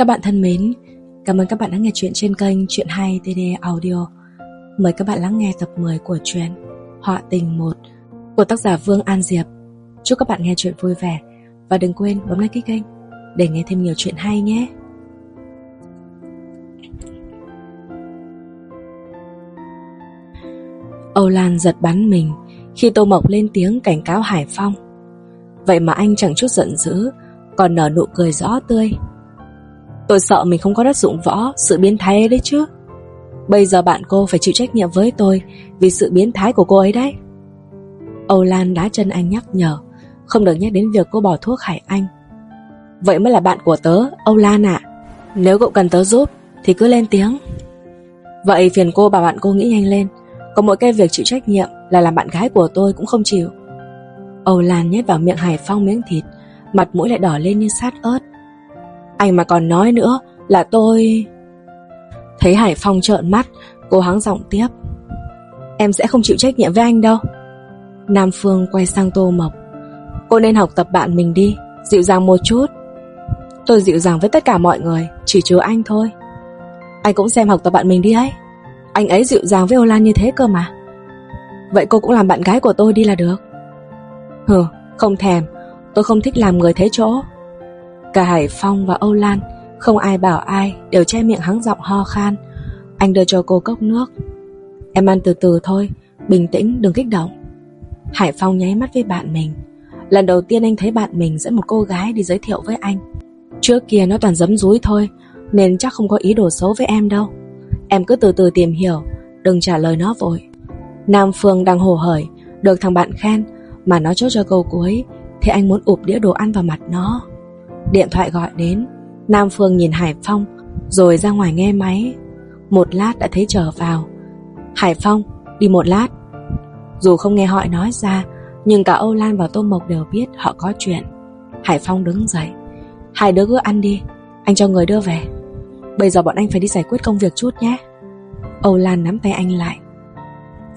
Các bạn thân mến, cảm ơn các bạn đã nghe chuyện trên kênh Chuyện Hay TD Audio. Mời các bạn lắng nghe tập 10 của truyện Họa tình 1 của tác giả Vương An Diệp. Chúc các bạn nghe chuyện vui vẻ và đừng quên bấm like kênh kênh để nghe thêm nhiều chuyện hay nhé. Âu Lan giật bắn mình khi Tô Mộc lên tiếng cảnh cáo Hải Phong. Vậy mà anh chẳng chút giận dữ, còn nở nụ cười rõ tươi. Tôi sợ mình không có đất dụng võ, Sự biến thái ấy đấy chứ. Bây giờ bạn cô phải chịu trách nhiệm với tôi Vì sự biến thái của cô ấy đấy. Âu Lan đá chân anh nhắc nhở, Không được nhắc đến việc cô bỏ thuốc Hải Anh. Vậy mới là bạn của tớ, Âu Lan ạ. Nếu cậu cần tớ giúp, Thì cứ lên tiếng. Vậy phiền cô bảo bạn cô nghĩ nhanh lên. Có mỗi cái việc chịu trách nhiệm Là làm bạn gái của tôi cũng không chịu. Âu Lan nhét vào miệng Hải Phong miếng thịt, Mặt mũi lại đỏ lên như sát ớt anh mà còn nói nữa là tôi... Thấy Hải Phong trợn mắt, cô hắng giọng tiếp. Em sẽ không chịu trách nhiệm với anh đâu. Nam Phương quay sang Tô Mộc. Cô nên học tập bạn mình đi, dịu dàng một chút. Tôi dịu dàng với tất cả mọi người, chỉ chứa anh thôi. Anh cũng xem học tập bạn mình đi ấy. Anh ấy dịu dàng với Ô Lan như thế cơ mà. Vậy cô cũng làm bạn gái của tôi đi là được. Hừ, không thèm, tôi không thích làm người thế chỗ. Cả Hải Phong và Âu Lan, Không ai bảo ai, Đều che miệng hắng giọng ho khan. Anh đưa cho cô cốc nước. Em ăn từ từ thôi, Bình tĩnh, đừng kích động. Hải Phong nháy mắt với bạn mình. Lần đầu tiên anh thấy bạn mình dẫn một cô gái đi giới thiệu với anh. Trước kia nó toàn giấm rúi thôi, Nên chắc không có ý đồ xấu với em đâu. Em cứ từ từ tìm hiểu, Đừng trả lời nó vội. Nam Phương đang hồ hởi, Được thằng bạn khen, Mà nó chốt cho câu cuối, Thì anh muốn ụp đĩa đồ ăn vào mặt nó. Điện thoại gọi đến. Nam Phương nhìn Hải Phong, Rồi ra ngoài nghe máy. Một lát đã thấy trở vào. Hải Phong, đi một lát. Dù không nghe họ nói ra, Nhưng cả Âu Lan và Tô Mộc đều biết họ có chuyện. Hải Phong đứng dậy. Hai đứa cứ ăn đi, Anh cho người đưa về. Bây giờ bọn anh phải đi giải quyết công việc chút nhé. Âu Lan nắm tay anh lại.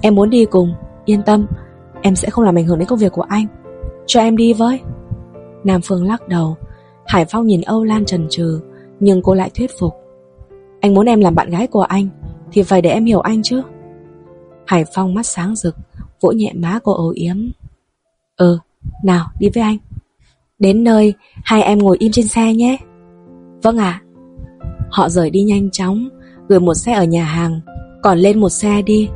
Em muốn đi cùng, Yên tâm, Em sẽ không làm ảnh hưởng đến công việc của anh. Cho em đi với. Nam Phương lắc đầu. Hải Phong nhìn Âu Lan trần trừ Nhưng cô lại thuyết phục. Anh muốn em làm bạn gái của anh Thì phải để em hiểu anh chứ. Hải Phong mắt sáng rực Vỗ nhẹ má cô ấu yếm. Ừ, nào đi với anh. Đến nơi Hai em ngồi im trên xe nhé. Vâng ạ. Họ rời đi nhanh chóng Gửi một xe ở nhà hàng Còn lên một xe đi.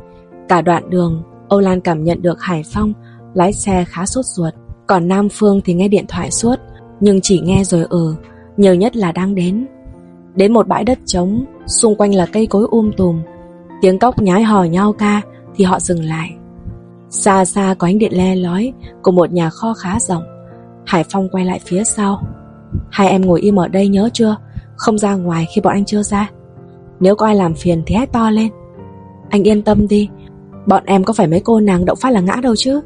Cả đoạn đường Âu Lan cảm nhận được Hải Phong Lái xe khá sốt ruột Còn Nam Phương thì nghe điện thoại suốt nhưng chỉ nghe rồi ở nhiều nhất là đang đến. Đến một bãi đất trống, xung quanh là cây cối um tùm, tiếng cóc nhái hò nhau ca thì họ dừng lại. Xa xa có ánh điện le lói của một nhà kho khá rộng. Hải Phong quay lại phía sau. Hai em ngồi im ở đây nhớ chưa? Không ra ngoài khi bọn anh chưa ra. Nếu có ai làm phiền thì hét to lên. Anh yên tâm đi, bọn em có phải mấy cô nàng động phát là ngã đâu chứ.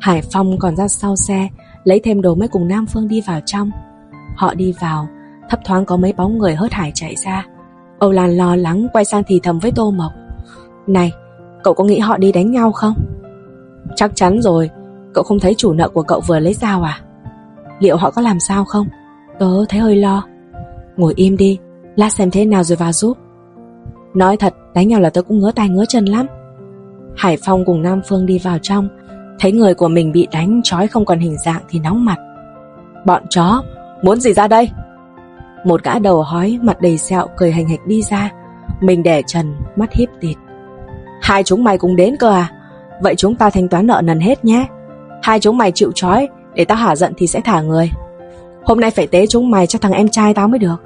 Hải Phong còn ra sau xe Lấy thêm đồ mới cùng Nam Phương đi vào trong. Họ đi vào, Thấp thoáng có mấy bóng người hớt hải chạy ra. Âu Lan lo lắng quay sang thì thầm với Tô Mộc. Này, Cậu có nghĩ họ đi đánh nhau không? Chắc chắn rồi, Cậu không thấy chủ nợ của cậu vừa lấy dao à? Liệu họ có làm sao không? Tớ thấy hơi lo. Ngồi im đi, Lát xem thế nào rồi vào giúp. Nói thật, đánh nhau là tớ cũng ngứa tay ngứa chân lắm. Hải Phong cùng Nam Phương đi vào trong. Thấy người của mình bị đánh, trói không còn hình dạng thì nóng mặt. Bọn chó, Muốn gì ra đây? Một gã đầu hói, mặt đầy sẹo, cười hành hạch đi ra. Mình đẻ trần, Mắt hiếp tịt. Hai chúng mày cùng đến cơ à? Vậy chúng ta thanh toán nợ nần hết nhé. Hai chúng mày chịu trói, Để tao hả giận thì sẽ thả người. Hôm nay phải tế chúng mày cho thằng em trai tao mới được.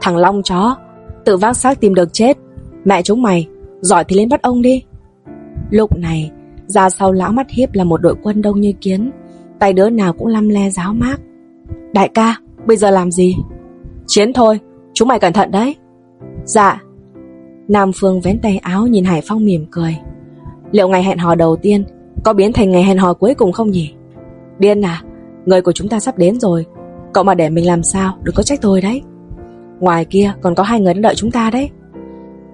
Thằng Long chó, Tự vác xác tìm được chết. Mẹ chúng mày, Giỏi thì lên bắt ông đi. Lúc này ra sau lão mắt hiếp là một đội quân đông như kiến. Tay đứa nào cũng lăm le giáo mát Đại ca, Bây giờ làm gì? Chiến thôi, Chúng mày cẩn thận đấy. Dạ. Nam Phương vén tay áo nhìn Hải Phong mỉm cười. Liệu ngày hẹn hò đầu tiên, Có biến thành ngày hẹn hò cuối cùng không nhỉ? Điên à Người của chúng ta sắp đến rồi. Cậu mà để mình làm sao, Đừng có trách tôi đấy. Ngoài kia còn có hai người đang đợi chúng ta đấy.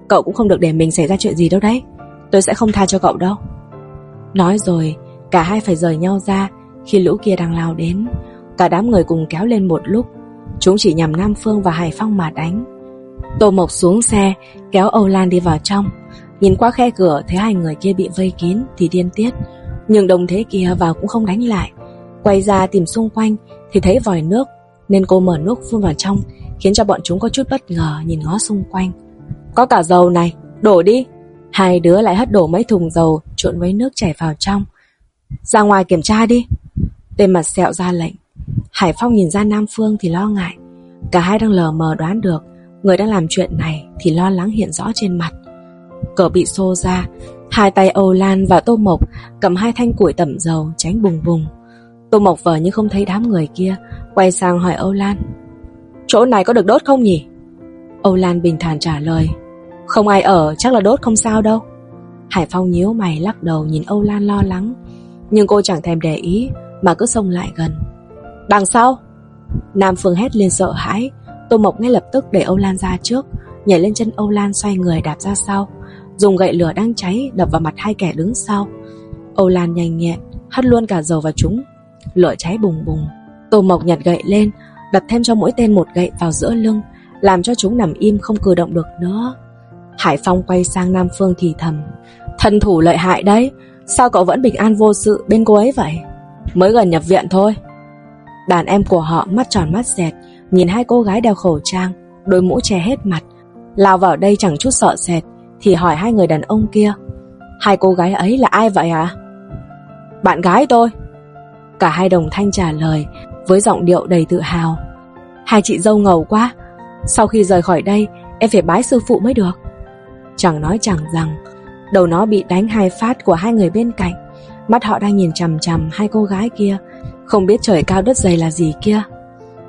Cậu cũng không được để mình xảy ra chuyện gì đâu đấy. Tôi sẽ không tha cho cậu đâu. Nói rồi, Cả hai phải rời nhau ra Khi lũ kia đang lao đến. Cả đám người cùng kéo lên một lúc. Chúng chỉ nhằm Nam Phương và Hải Phong mà đánh. Tô Mộc xuống xe, Kéo Âu Lan đi vào trong. Nhìn qua khe cửa, thấy hai người kia bị vây kín Thì điên tiết. Nhưng đồng thế kia vào cũng không đánh lại. Quay ra tìm xung quanh Thì thấy vòi nước, Nên cô mở nước phun vào trong, Khiến cho bọn chúng có chút bất ngờ nhìn ngó xung quanh. Có cả dầu này, Đổ đi. Hai đứa lại hất đổ mấy thùng dầu, Trộn với nước chảy vào trong. Ra ngoài kiểm tra đi. Tên mặt sẹo ra lệnh. Hải Phong nhìn ra Nam Phương thì lo ngại. Cả hai đang lờ mờ đoán được, Người đang làm chuyện này thì lo lắng hiện rõ trên mặt. Cờ bị xô ra, Hai tay Âu Lan và Tô Mộc Cầm hai thanh củi tẩm dầu tránh bùng bùng. Tô Mộc vờ như không thấy đám người kia, Quay sang hỏi Âu Lan. Chỗ này có được đốt không nhỉ? Âu Lan bình thản trả lời. Không ai ở, chắc là đốt không sao đâu. Hải Phong nhíu mày lắc đầu nhìn Âu Lan lo lắng. Nhưng cô chẳng thèm để ý, Mà cứ xông lại gần. Đằng sau. Nam Phương hét lên sợ hãi. Tô Mộc ngay lập tức để Âu Lan ra trước, Nhảy lên chân Âu Lan xoay người đạp ra sau. Dùng gậy lửa đang cháy, Đập vào mặt hai kẻ đứng sau. Âu Lan nhanh nhẹn, Hất luôn cả dầu vào chúng. Lửa cháy bùng bùng. Tô Mộc nhặt gậy lên, Đặt thêm cho mỗi tên một gậy vào giữa lưng, Làm cho chúng nằm im không cử động được nữa. Hải Phong quay sang Nam Phương thì thầm, Thần thủ lợi hại đấy, Sao cậu vẫn bình an vô sự bên cô ấy vậy? Mới gần nhập viện thôi. Đàn em của họ mắt tròn mắt dẹt, Nhìn hai cô gái đeo khẩu trang, Đôi mũ che hết mặt, Lao vào đây chẳng chút sợ sệt, Thì hỏi hai người đàn ông kia, Hai cô gái ấy là ai vậy à Bạn gái tôi. Cả hai đồng thanh trả lời, Với giọng điệu đầy tự hào, Hai chị dâu ngầu quá, Sau khi rời khỏi đây, Em phải bái sư phụ mới được. Chẳng nói chẳng rằng, Đầu nó bị đánh hai phát của hai người bên cạnh. Mắt họ đang nhìn chằm chằm hai cô gái kia. Không biết trời cao đất dày là gì kia.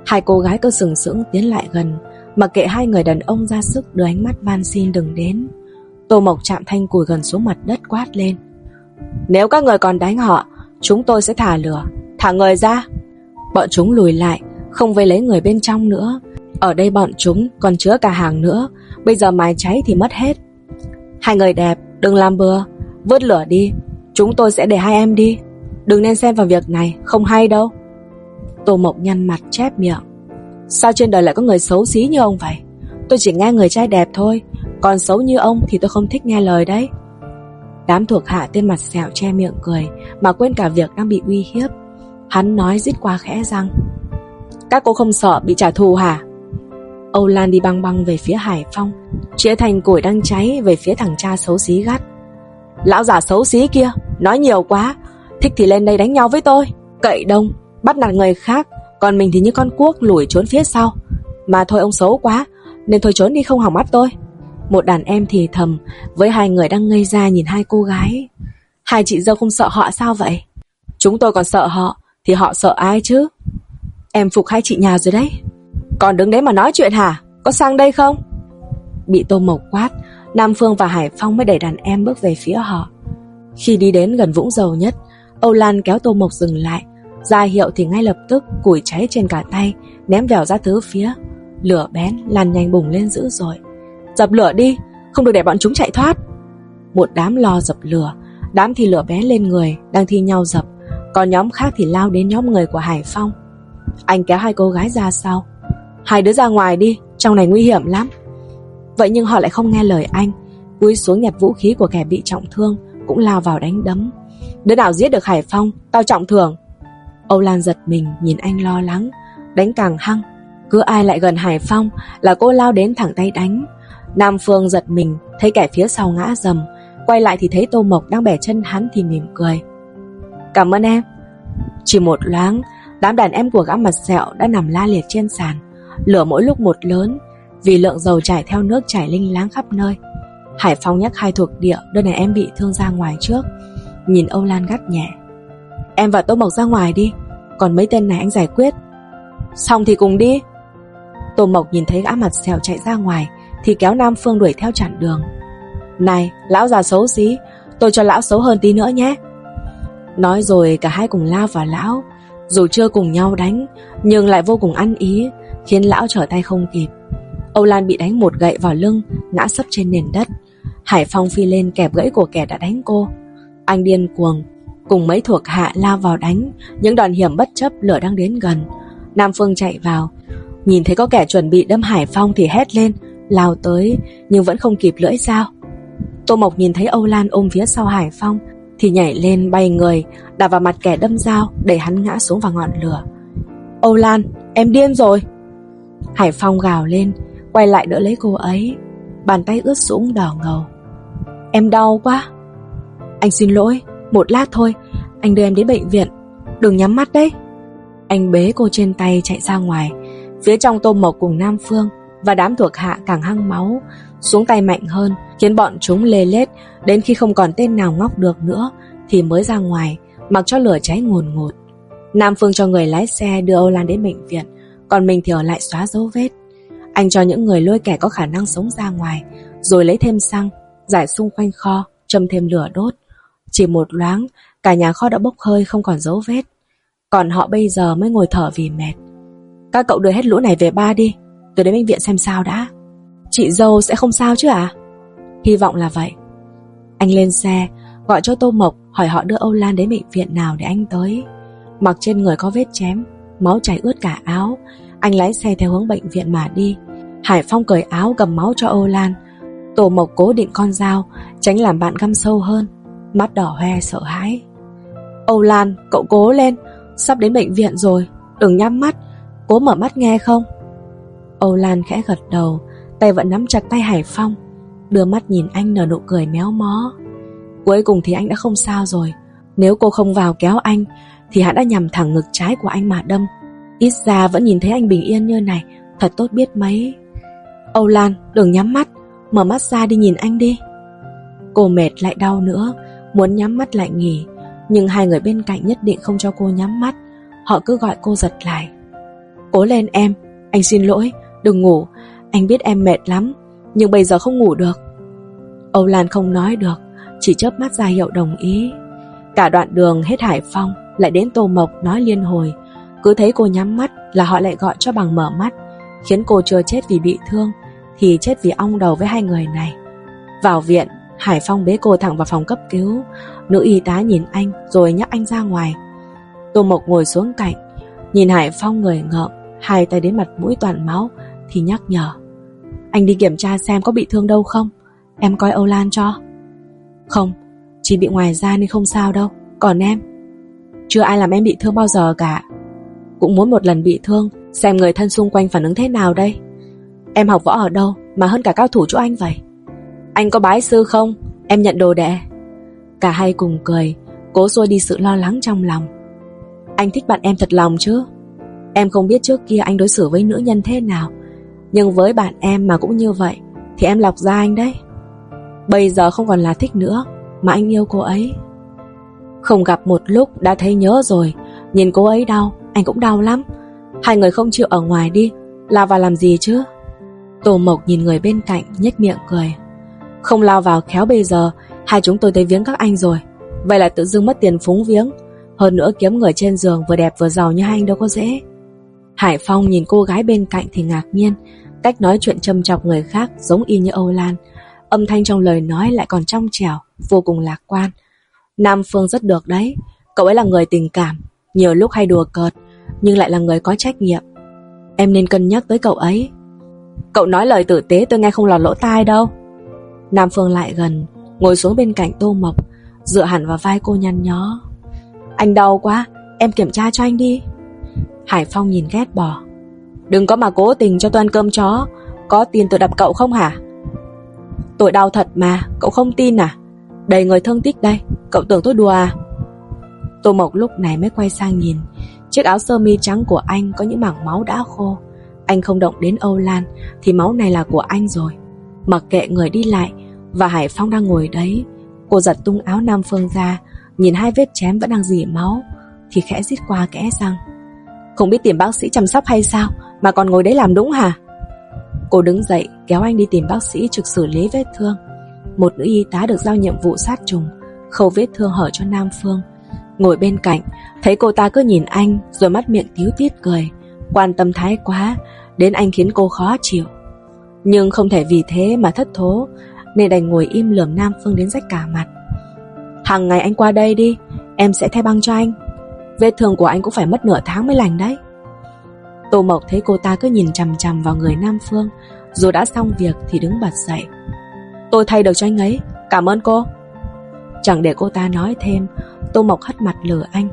Hai cô gái cứ sừng sững tiến lại gần, Mặc kệ hai người đàn ông ra sức đưa ánh mắt van xin đừng đến. Tô Mộc chạm thanh cùi gần xuống mặt đất quát lên. Nếu các người còn đánh họ, Chúng tôi sẽ thả lửa. Thả người ra. Bọn chúng lùi lại, Không vây lấy người bên trong nữa. Ở đây bọn chúng còn chứa cả hàng nữa. Bây giờ mái cháy thì mất hết. Hai người đẹp, đừng làm bừa. Vớt lửa đi. Chúng tôi sẽ để hai em đi. Đừng nên xem vào việc này, Không hay đâu. Tô Mộc nhăn mặt chép miệng. Sao trên đời lại có người xấu xí như ông vậy? Tôi chỉ nghe người trai đẹp thôi. Còn xấu như ông thì tôi không thích nghe lời đấy. Đám thuộc hạ tên mặt sẹo che miệng cười, Mà quên cả việc đang bị uy hiếp. Hắn nói rít qua khẽ răng. Các cô không sợ bị trả thù hả? Âu Lan đi băng băng về phía Hải Phong, Chĩa thành củi đang cháy Về phía thằng cha xấu xí gắt. Lão già xấu xí kia, Nói nhiều quá, Thích thì lên đây đánh nhau với tôi. Cậy đông, Bắt nạt người khác, Còn mình thì như con cuốc lủi trốn phía sau. Mà thôi ông xấu quá, Nên thôi trốn đi không hỏng mắt tôi. Một đàn em thì thầm, Với hai người đang ngây ra nhìn hai cô gái. Hai chị dâu không sợ họ sao vậy? Chúng tôi còn sợ họ, Thì họ sợ ai chứ? Em phục hai chị nhà rồi đấy. Còn đứng đấy mà nói chuyện hả? Có sang đây không? Bị Tô Mộc quát, Nam Phương và Hải Phong mới đẩy đàn em bước về phía họ. Khi đi đến gần vũng dầu nhất, Âu Lan kéo Tô Mộc dừng lại. Ra hiệu thì ngay lập tức củi cháy trên cả tay, Ném vèo ra tứ phía. Lửa bén lan nhanh bùng lên dữ dội. Dập lửa đi, Không được để bọn chúng chạy thoát. Một đám lo dập lửa, Đám thì lửa bén lên người, Đang thi nhau dập. Còn nhóm khác thì lao đến nhóm người của Hải Phong. Anh kéo hai cô gái ra sau. Hai đứa ra ngoài đi, Trong này nguy hiểm lắm. Vậy nhưng họ lại không nghe lời anh. Cúi xuống nhặt vũ khí của kẻ bị trọng thương, Cũng lao vào đánh đấm. Đứa nào giết được Hải Phong, Tao trọng thưởng. Âu Lan giật mình, nhìn anh lo lắng, Đánh càng hăng. Cứ ai lại gần Hải Phong là cô lao đến thẳng tay đánh. Nam Phương giật mình, Thấy kẻ phía sau ngã dầm. Quay lại thì thấy Tô Mộc đang bẻ chân hắn thì mỉm cười. Cảm ơn em. Chỉ một loáng, Đám đàn em của gã mặt sẹo đã nằm la liệt trên sàn. Lửa mỗi lúc một lớn, Vì lượng dầu chảy theo nước chảy linh láng khắp nơi. Hải Phong nhắc hai thuộc địa Đưa này em bị thương ra ngoài trước. Nhìn Âu Lan gắt nhẹ. Em và Tô Mộc ra ngoài đi, Còn mấy tên này anh giải quyết. Xong thì cùng đi. Tô Mộc nhìn thấy gã mặt xèo chạy ra ngoài, Thì kéo Nam Phương đuổi theo chặn đường. Này, lão già xấu xí, Tôi cho lão xấu hơn tí nữa nhé. Nói rồi cả hai cùng lao vào lão. Dù chưa cùng nhau đánh, Nhưng lại vô cùng ăn ý. Khiến lão trở tay không kịp. Âu Lan bị đánh một gậy vào lưng, Ngã sấp trên nền đất. Hải Phong phi lên kẹp gãy của kẻ đã đánh cô. Anh điên cuồng, Cùng mấy thuộc hạ lao vào đánh. Những đòn hiểm bất chấp lửa đang đến gần. Nam Phương chạy vào. Nhìn thấy có kẻ chuẩn bị đâm Hải Phong thì hét lên, Lao tới, nhưng vẫn không kịp lưỡi dao. Tô Mộc nhìn thấy Âu Lan ôm phía sau Hải Phong, Thì nhảy lên bay người, Đạp vào mặt kẻ đâm dao, Để hắn ngã xuống vào ngọn lửa. Âu Lan, em điên rồi! Hải Phong gào lên, Quay lại đỡ lấy cô ấy. Bàn tay ướt sũng đỏ ngầu. Em đau quá. Anh xin lỗi, Một lát thôi, Anh đưa em đến bệnh viện. Đừng nhắm mắt đấy. Anh bế cô trên tay chạy ra ngoài, Phía trong Tô Mộc cùng Nam Phương Và đám thuộc hạ càng hăng máu, Xuống tay mạnh hơn, Khiến bọn chúng lê lết. Đến khi không còn tên nào ngóc được nữa, Thì mới ra ngoài, Mặc cho lửa cháy ngùn ngụt. Nam Phương cho người lái xe đưa Âu Lan đến bệnh viện. Còn mình thì ở lại xóa dấu vết. Anh cho những người lôi kẻ có khả năng sống ra ngoài, Rồi lấy thêm xăng, Giải xung quanh kho, Châm thêm lửa đốt. Chỉ một loáng, Cả nhà kho đã bốc hơi không còn dấu vết. Còn họ bây giờ mới ngồi thở vì mệt. Các cậu đưa hết lũ này về ba đi, Tôi đến bệnh viện xem sao đã. Chị dâu sẽ không sao chứ à Hy vọng là vậy. Anh lên xe, Gọi cho Tô Mộc, hỏi họ đưa Âu Lan đến bệnh viện nào để anh tới. Mặc trên người có vết chém Máu chảy ướt cả áo. Anh lái xe theo hướng bệnh viện mà đi. Hải Phong cởi áo gầm máu cho Âu Lan. Tổ Mộc cố định con dao, Tránh làm bạn găm sâu hơn. Mắt đỏ hoe sợ hãi. Âu Lan, cậu cố lên. Sắp đến bệnh viện rồi, Đừng nhắm mắt. Cố mở mắt nghe không? Âu Lan khẽ gật đầu, Tay vẫn nắm chặt tay Hải Phong. Đưa mắt nhìn anh nở nụ cười méo mó. Cuối cùng thì anh đã không sao rồi. Nếu cô không vào kéo anh thì hắn đã nhằm thẳng ngực trái của anh mà đâm. Ít ra vẫn nhìn thấy anh bình yên như này, Thật tốt biết mấy. Âu Lan, đừng nhắm mắt, Mở mắt ra đi nhìn anh đi. Cô mệt lại đau nữa, Muốn nhắm mắt lại nghỉ, Nhưng hai người bên cạnh nhất định không cho cô nhắm mắt. Họ cứ gọi cô giật lại. Cố lên em, Anh xin lỗi, Đừng ngủ, Anh biết em mệt lắm, Nhưng bây giờ không ngủ được. Âu Lan không nói được, Chỉ chớp mắt ra hiệu đồng ý. Cả đoạn đường hết Hải Phong lại đến Tô Mộc nói liên hồi. Cứ thấy cô nhắm mắt là họ lại gọi cho bằng mở mắt Khiến cô chưa chết vì bị thương Thì chết vì ong đầu với hai người này. Vào viện Hải Phong bế cô thẳng vào phòng cấp cứu. Nữ y tá nhìn anh rồi nhắc anh ra ngoài. Tô Mộc ngồi xuống cạnh Nhìn Hải Phong người ngợm Hai tay đến mặt mũi toàn máu Thì nhắc nhở. Anh đi kiểm tra xem có bị thương đâu không? Em coi Âu Lan cho. Không, chỉ bị ngoài da nên không sao đâu. Còn em? Chưa ai làm em bị thương bao giờ cả. Cũng muốn một lần bị thương, Xem người thân xung quanh phản ứng thế nào đây. Em học võ ở đâu mà hơn cả cao thủ chỗ anh vậy? Anh có bái sư không? Em nhận đồ đệ Cả hai cùng cười, Cố xua đi sự lo lắng trong lòng. Anh thích bạn em thật lòng chứ? Em không biết trước kia anh đối xử với nữ nhân thế nào, Nhưng với bạn em mà cũng như vậy, Thì em lọc ra anh đấy. Bây giờ không còn là thích nữa, Mà anh yêu cô ấy. Không gặp một lúc đã thấy nhớ rồi. Nhìn cô ấy đau, Anh cũng đau lắm. Hai người không chịu ở ngoài đi. Lao vào làm gì chứ? Tô Mộc nhìn người bên cạnh, nhếch miệng cười. Không lao vào khéo bây giờ, Hai chúng tôi tới viếng các anh rồi. Vậy là tự dưng mất tiền phúng viếng. Hơn nữa kiếm người trên giường vừa đẹp vừa giàu như hai anh đâu có dễ. Hải Phong nhìn cô gái bên cạnh thì ngạc nhiên. Cách nói chuyện châm chọc người khác giống y như Âu Lan. Âm thanh trong lời nói lại còn trong trẻo, Vô cùng lạc quan. Nam Phương rất được đấy. Cậu ấy là người tình cảm, Nhiều lúc hay đùa cợt, Nhưng lại là người có trách nhiệm. Em nên cân nhắc tới cậu ấy. Cậu nói lời tử tế tôi nghe không lọt lỗ tai đâu. Nam Phương lại gần, Ngồi xuống bên cạnh Tô Mộc, Dựa hẳn vào vai cô nhăn nhó. Anh đau quá, Em kiểm tra cho anh đi. Hải Phong nhìn ghét bỏ. Đừng có mà cố tình cho tôi ăn cơm chó, Có tin tôi đập cậu không hả? Tôi đau thật mà, Cậu không tin à? Đầy người thương tích đây, Cậu tưởng tôi đùa à? Tô Mộc lúc này mới quay sang nhìn. Chiếc áo sơ mi trắng của anh có những mảng máu đã khô. Anh không động đến Âu Lan, Thì máu này là của anh rồi. Mặc kệ người đi lại, Và Hải Phong đang ngồi đấy. Cô giật tung áo Nam Phương ra, Nhìn hai vết chém vẫn đang dỉ máu, Thì khẽ rít qua kẽ răng. Không biết tìm bác sĩ chăm sóc hay sao, Mà còn ngồi đấy làm đúng hả? Cô đứng dậy, kéo anh đi tìm bác sĩ trực xử lý vết thương. Một nữ y tá được giao nhiệm vụ sát trùng, Khâu vết thương hở cho Nam Phương. Ngồi bên cạnh, Thấy cô ta cứ nhìn anh, Rồi mắt miệng tiếu tiết cười, Quan tâm thái quá, Đến anh khiến cô khó chịu. Nhưng không thể vì thế mà thất thố, Nên đành ngồi im lườm Nam Phương đến rách cả mặt. Hằng ngày anh qua đây đi, Em sẽ thay băng cho anh. Vết thương của anh cũng phải mất nửa tháng mới lành đấy. Tô Mộc thấy cô ta cứ nhìn chằm chằm vào người Nam Phương Rồi đã xong việc thì đứng bật dậy. Tôi thay được cho anh ấy. Cảm ơn cô. Chẳng để cô ta nói thêm Tô Mộc hất mặt lừa anh.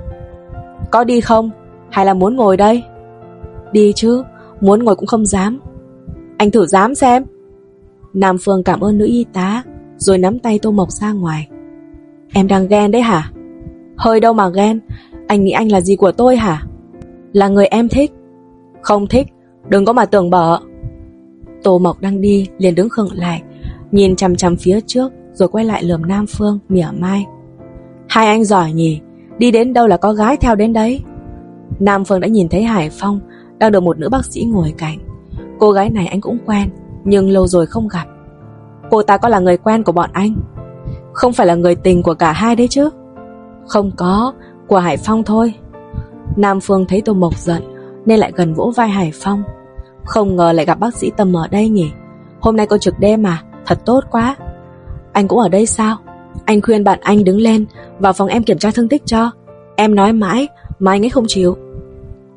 Có đi không? Hay là muốn ngồi đây? Đi chứ Muốn ngồi cũng không dám. Anh thử dám xem. Nam Phương cảm ơn nữ y tá Rồi nắm tay Tô Mộc ra ngoài. Em đang ghen đấy hả? Hơi đâu mà ghen. Anh nghĩ anh là gì của tôi hả? Là người em thích. Không thích, đừng có mà tưởng bở Tô Mộc đang đi liền đứng khựng lại. Nhìn chằm chằm phía trước, Rồi quay lại lườm Nam Phương, mỉa mai. Hai anh giỏi nhỉ, Đi đến đâu là có gái theo đến đấy. Nam Phương đã nhìn thấy Hải Phong, Đang được một nữ bác sĩ ngồi cạnh. Cô gái này anh cũng quen, Nhưng lâu rồi không gặp. Cô ta có là người quen của bọn anh? Không phải là người tình của cả hai đấy chứ? Không có, Của Hải Phong thôi. Nam Phương thấy Tô Mộc giận, Nên lại gần vỗ vai Hải Phong. Không ngờ lại gặp bác sĩ Tâm ở đây nhỉ? Hôm nay cô trực đêm mà Thật tốt quá. Anh cũng ở đây sao? Anh khuyên bạn anh đứng lên, Vào phòng em kiểm tra thương tích cho. Em nói mãi, mà anh ấy không chịu.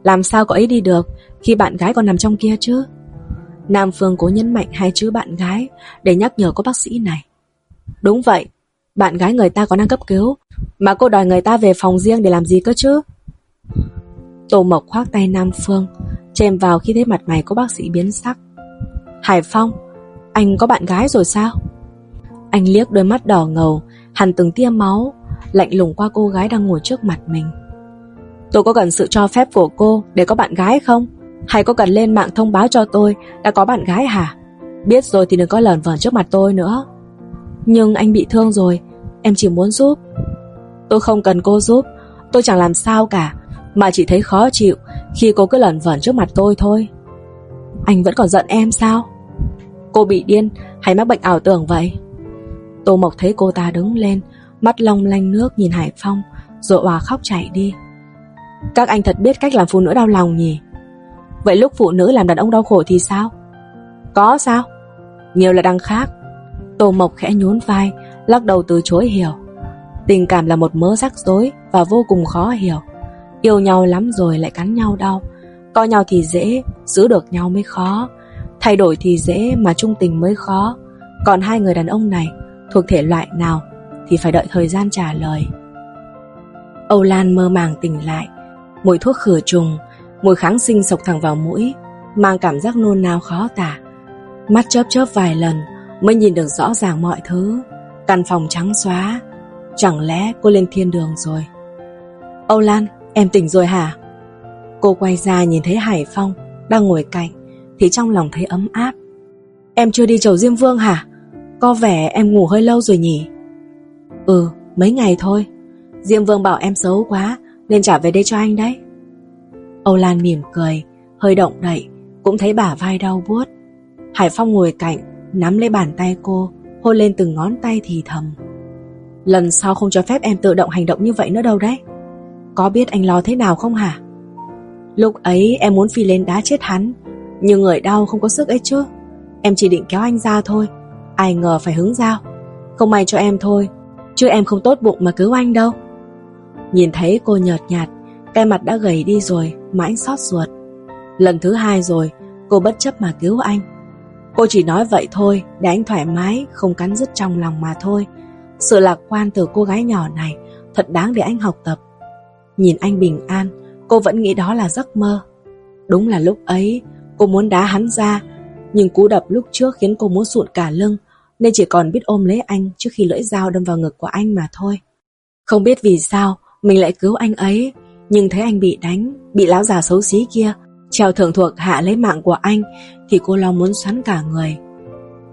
Làm sao có ấy đi được, Khi bạn gái còn nằm trong kia chứ? Nam Phương cố nhấn mạnh hai chữ bạn gái, Để nhắc nhở cô bác sĩ này. Đúng vậy, Bạn gái người ta còn đang cấp cứu, Mà cô đòi người ta về phòng riêng để làm gì cơ chứ? Tô Mộc khoác tay Nam Phương Chèm vào khi thấy mặt mày của bác sĩ biến sắc. Hải Phong anh có bạn gái rồi sao? Anh liếc đôi mắt đỏ ngầu hẳn từng tia máu, Lạnh lùng qua cô gái đang ngồi trước mặt mình. Tôi có cần sự cho phép của cô Để có bạn gái không? Hay có cần lên mạng thông báo cho tôi Đã có bạn gái hả? Biết rồi thì đừng có lờn vờn trước mặt tôi nữa. Nhưng anh bị thương rồi, Em chỉ muốn giúp. Tôi không cần cô giúp, Tôi chẳng làm sao cả, Mà chỉ thấy khó chịu Khi cô cứ lẩn vẩn trước mặt tôi thôi. Anh vẫn còn giận em sao? Cô bị điên, hay mắc bệnh ảo tưởng vậy? Tô Mộc thấy cô ta đứng lên, Mắt long lanh nước nhìn Hải Phong, Rồi hòa khóc chạy đi. Các anh thật biết cách làm phụ nữ đau lòng nhỉ? Vậy lúc phụ nữ làm đàn ông đau khổ thì sao? Có sao? Nhiều là đằng khác. Tô Mộc khẽ nhún vai, Lắc đầu từ chối hiểu. Tình cảm là một mớ rắc rối Và vô cùng khó hiểu. Yêu nhau lắm rồi lại cắn nhau đau. Coi nhau thì dễ, Giữ được nhau mới khó. Thay đổi thì dễ mà trung tình mới khó. Còn hai người đàn ông này, Thuộc thể loại nào Thì phải đợi thời gian trả lời. Âu Lan mơ màng tỉnh lại, Mùi thuốc khử trùng, Mùi kháng sinh sộc thẳng vào mũi, Mang cảm giác nôn nao khó tả. Mắt chớp chớp vài lần Mới nhìn được rõ ràng mọi thứ. Căn phòng trắng xóa, Chẳng lẽ cô lên thiên đường rồi? Âu Lan, em tỉnh rồi hả? Cô quay ra nhìn thấy Hải Phong Đang ngồi cạnh. Thì trong lòng thấy ấm áp. Em chưa đi chầu Diêm Vương hả? Có vẻ em ngủ hơi lâu rồi nhỉ? Ừ mấy ngày thôi. Diêm Vương bảo em xấu quá, Nên trả về đây cho anh đấy. Âu Lan mỉm cười, Hơi động đậy, Cũng thấy bả vai đau buốt. Hải Phong ngồi cạnh, Nắm lấy bàn tay cô, Hôn lên từng ngón tay thì thầm. Lần sau không cho phép em tự động hành động như vậy nữa đâu đấy. Có biết anh lo thế nào không hả? Lúc ấy em muốn phi lên đá chết hắn nhưng người đau không có sức ấy chứ. Em chỉ định kéo anh ra thôi. Ai ngờ phải hứng dao Không may cho em thôi, Chứ em không tốt bụng mà cứu anh đâu. Nhìn thấy cô nhợt nhạt Cái mặt đã gầy đi rồi Mà anh xót ruột. Lần thứ hai rồi, Cô bất chấp mà cứu anh. Cô chỉ nói vậy thôi, Để anh thoải mái, Không cắn rứt trong lòng mà thôi. Sự lạc quan từ cô gái nhỏ này, Thật đáng để anh học tập. Nhìn anh bình an, Cô vẫn nghĩ đó là giấc mơ. Đúng là lúc ấy Cô muốn đá hắn ra. Nhưng cú đập lúc trước khiến cô muốn sụn cả lưng, Nên chỉ còn biết ôm lấy anh Trước khi lưỡi dao đâm vào ngực của anh mà thôi. Không biết vì sao, Mình lại cứu anh ấy, Nhưng thấy anh bị đánh, Bị lão già xấu xí kia trèo thưởng thuộc hạ lấy mạng của anh, Thì cô lo muốn xoắn cả người.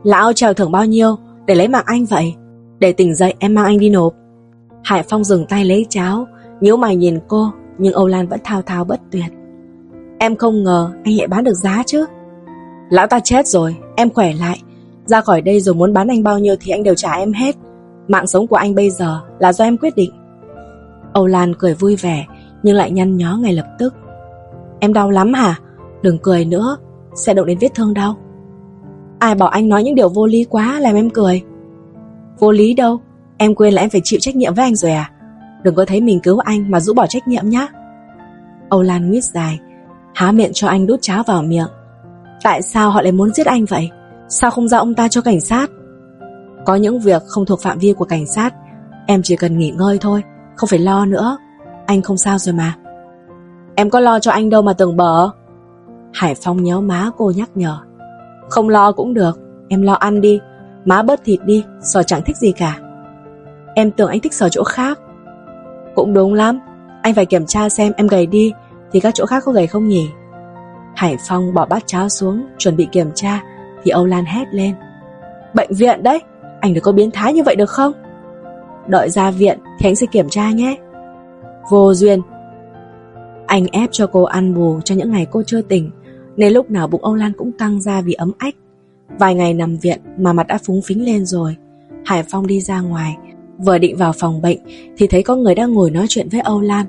Lão trèo thưởng bao nhiêu Để lấy mạng anh vậy? Để tỉnh dậy em mang anh đi nộp. Hải Phong dừng tay lấy cháo, nhíu mày nhìn cô, Nhưng Âu Lan vẫn thao thao bất tuyệt. Em không ngờ anh lại bán được giá chứ. Lão ta chết rồi, Em khỏe lại. Ra khỏi đây rồi muốn bán anh bao nhiêu thì anh đều trả em hết. Mạng sống của anh bây giờ là do em quyết định. Âu Lan cười vui vẻ, Nhưng lại nhăn nhó ngay lập tức. Em đau lắm hả? Đừng cười nữa, Sẽ động đến vết thương đau. Ai bảo anh nói những điều vô lý quá làm em cười? Vô lý đâu, Em quên là em phải chịu trách nhiệm với anh rồi à? Đừng có thấy mình cứu anh mà rũ bỏ trách nhiệm nhá. Âu Lan nguyết dài. Há miệng cho anh đút cháo vào miệng. Tại sao họ lại muốn giết anh vậy? Sao không giao ông ta cho cảnh sát? Có những việc không thuộc phạm vi của cảnh sát, Em chỉ cần nghỉ ngơi thôi, Không phải lo nữa. Anh không sao rồi mà. Em có lo cho anh đâu mà tưởng bở. Hải Phong nhéo má cô nhắc nhở. Không lo cũng được, Em lo ăn đi. Má bớt thịt đi Sò chẳng thích gì cả. Em tưởng anh thích sò chỗ khác. Cũng đúng lắm, Anh phải kiểm tra xem em gầy đi thì các chỗ khác có gầy không nhỉ? Hải Phong bỏ bát cháo xuống, Chuẩn bị kiểm tra, Thì Âu Lan hét lên. Bệnh viện đấy, Anh đừng có biến thái như vậy được không? Đợi ra viện thì anh sẽ kiểm tra nhé. Vô duyên, Anh ép cho cô ăn bù cho những ngày cô chưa tỉnh, Nên lúc nào bụng Âu Lan cũng căng ra vì ấm ách. Vài ngày nằm viện mà mặt đã phúng phính lên rồi. Hải Phong đi ra ngoài, Vừa định vào phòng bệnh Thì thấy có người đang ngồi nói chuyện với Âu Lan.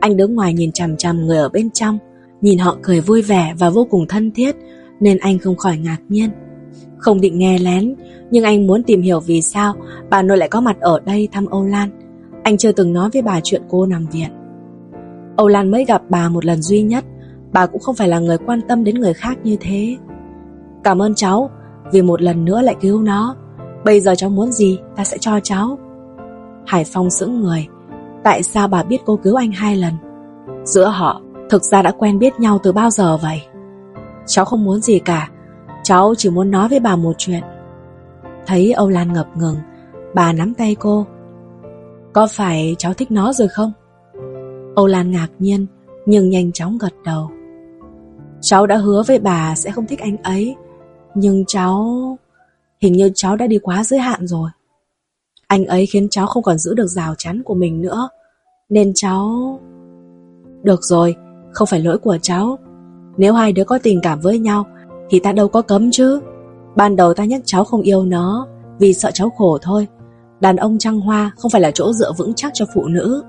Anh đứng ngoài nhìn chằm chằm người ở bên trong, Nhìn họ cười vui vẻ và vô cùng thân thiết, Nên anh không khỏi ngạc nhiên. Không định nghe lén, Nhưng anh muốn tìm hiểu vì sao Bà nội lại có mặt ở đây thăm Âu Lan. Anh chưa từng nói với bà chuyện cô nằm viện. Âu Lan mới gặp bà một lần duy nhất, Bà cũng không phải là người quan tâm đến người khác như thế. Cảm ơn cháu, Vì một lần nữa lại cứu nó. Bây giờ cháu muốn gì, ta sẽ cho cháu. Hải Phong sững người Tại sao bà biết cô cứu anh hai lần? Giữa họ, Thực ra đã quen biết nhau từ bao giờ vậy? Cháu không muốn gì cả. Cháu chỉ muốn nói với bà một chuyện. Thấy Âu Lan ngập ngừng, Bà nắm tay cô. Có phải cháu thích nó rồi không? Âu Lan ngạc nhiên, Nhưng nhanh chóng gật đầu. Cháu đã hứa với bà sẽ không thích anh ấy, Nhưng cháu, Hình như cháu đã đi quá giới hạn rồi. Anh ấy khiến cháu không còn giữ được rào chắn của mình nữa. Nên cháu... Được rồi, không phải lỗi của cháu. Nếu hai đứa có tình cảm với nhau, Thì ta đâu có cấm chứ. Ban đầu ta nhắc cháu không yêu nó, Vì sợ cháu khổ thôi. Đàn ông trăng hoa không phải là chỗ dựa vững chắc cho phụ nữ.